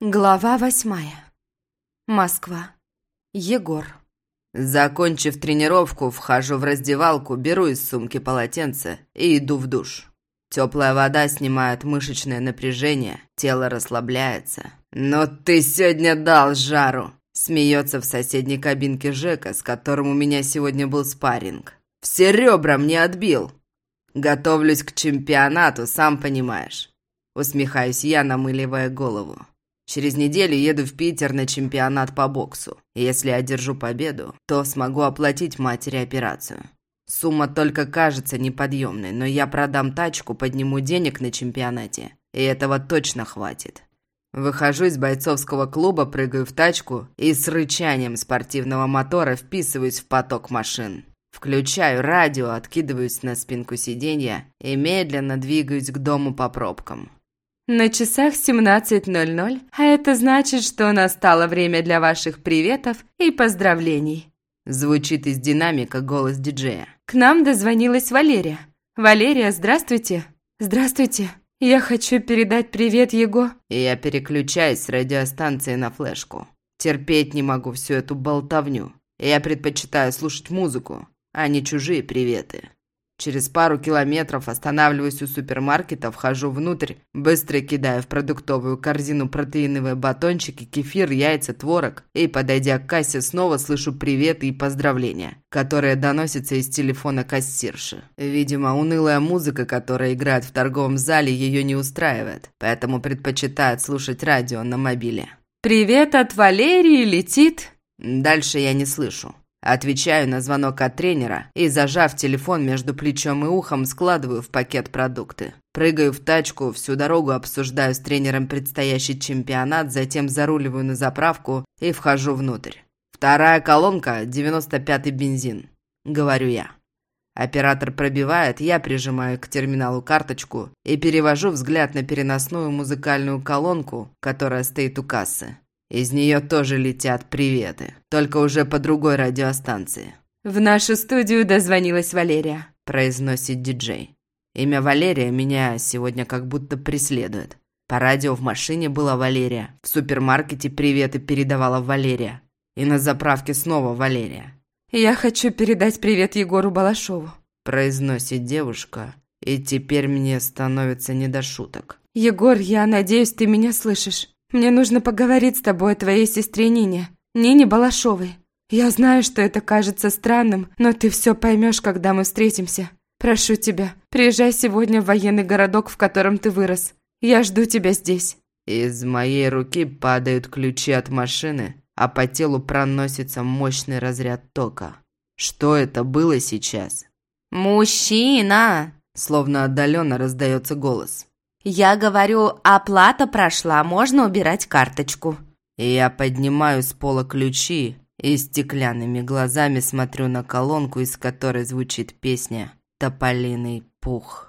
Глава восьмая. Москва. Егор. Закончив тренировку, вхожу в раздевалку, беру из сумки полотенце и иду в душ. Теплая вода снимает мышечное напряжение, тело расслабляется. «Но ты сегодня дал жару!» Смеется в соседней кабинке Жека, с которым у меня сегодня был спарринг. «Все ребра мне отбил!» «Готовлюсь к чемпионату, сам понимаешь». Усмехаюсь я, намыливая голову. Через неделю еду в Питер на чемпионат по боксу. Если одержу победу, то смогу оплатить матери операцию. Сумма только кажется неподъемной, но я продам тачку, подниму денег на чемпионате, и этого точно хватит. Выхожу из бойцовского клуба, прыгаю в тачку и с рычанием спортивного мотора вписываюсь в поток машин. Включаю радио, откидываюсь на спинку сиденья и медленно двигаюсь к дому по пробкам. На часах 17.00, а это значит, что настало время для ваших приветов и поздравлений. Звучит из динамика голос диджея. К нам дозвонилась Валерия. Валерия, здравствуйте. Здравствуйте. Я хочу передать привет Его. И я переключаюсь с радиостанции на флешку. Терпеть не могу всю эту болтовню. Я предпочитаю слушать музыку, а не чужие приветы. Через пару километров останавливаюсь у супермаркета, вхожу внутрь, быстро кидая в продуктовую корзину протеиновые батончики, кефир, яйца, творог, и, подойдя к кассе, снова слышу приветы и поздравления, которые доносятся из телефона кассирши. Видимо, унылая музыка, которая играет в торговом зале, ее не устраивает, поэтому предпочитает слушать радио на мобиле. «Привет от Валерии летит!» Дальше я не слышу. Отвечаю на звонок от тренера и, зажав телефон между плечом и ухом, складываю в пакет продукты. Прыгаю в тачку, всю дорогу обсуждаю с тренером предстоящий чемпионат, затем заруливаю на заправку и вхожу внутрь. «Вторая колонка, 95-й бензин», — говорю я. Оператор пробивает, я прижимаю к терминалу карточку и перевожу взгляд на переносную музыкальную колонку, которая стоит у кассы. Из нее тоже летят приветы, только уже по другой радиостанции. «В нашу студию дозвонилась Валерия», – произносит диджей. Имя Валерия меня сегодня как будто преследует. По радио в машине была Валерия, в супермаркете приветы передавала Валерия. И на заправке снова Валерия. «Я хочу передать привет Егору Балашову», – произносит девушка. И теперь мне становится не до шуток. «Егор, я надеюсь, ты меня слышишь. Мне нужно поговорить с тобой о твоей сестре Нине, Нине Балашовой. Я знаю, что это кажется странным, но ты все поймешь, когда мы встретимся. Прошу тебя, приезжай сегодня в военный городок, в котором ты вырос. Я жду тебя здесь». Из моей руки падают ключи от машины, а по телу проносится мощный разряд тока. Что это было сейчас? «Мужчина!» Словно отдаленно раздается голос. Я говорю, оплата прошла, можно убирать карточку. Я поднимаю с пола ключи и стеклянными глазами смотрю на колонку, из которой звучит песня «Тополиный пух».